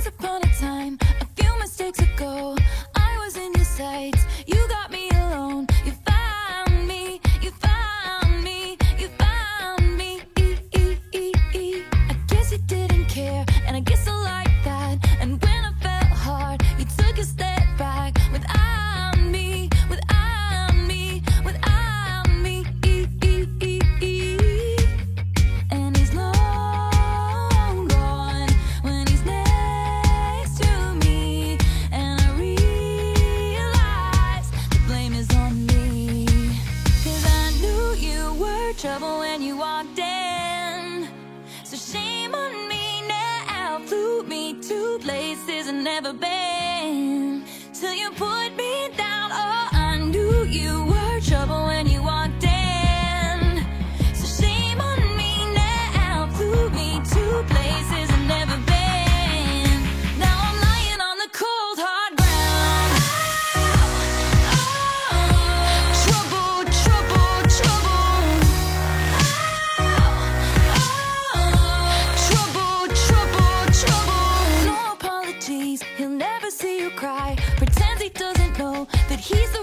Once upon a time, a few mistakes ago. your trouble when you walked in. So shame on me now, flew me to places I've never been. Till you put He's the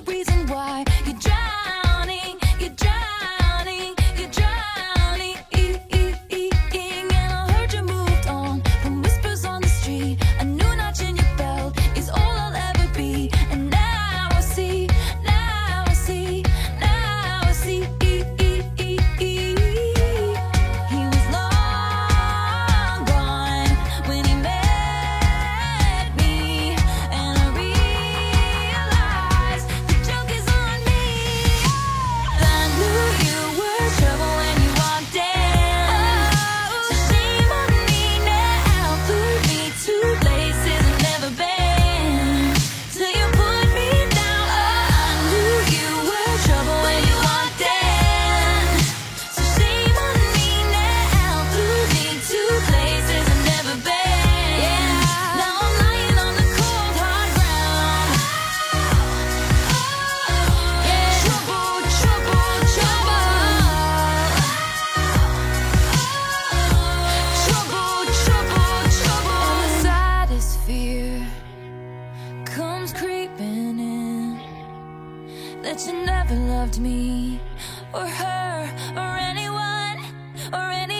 that you never loved me or her or anyone or anyone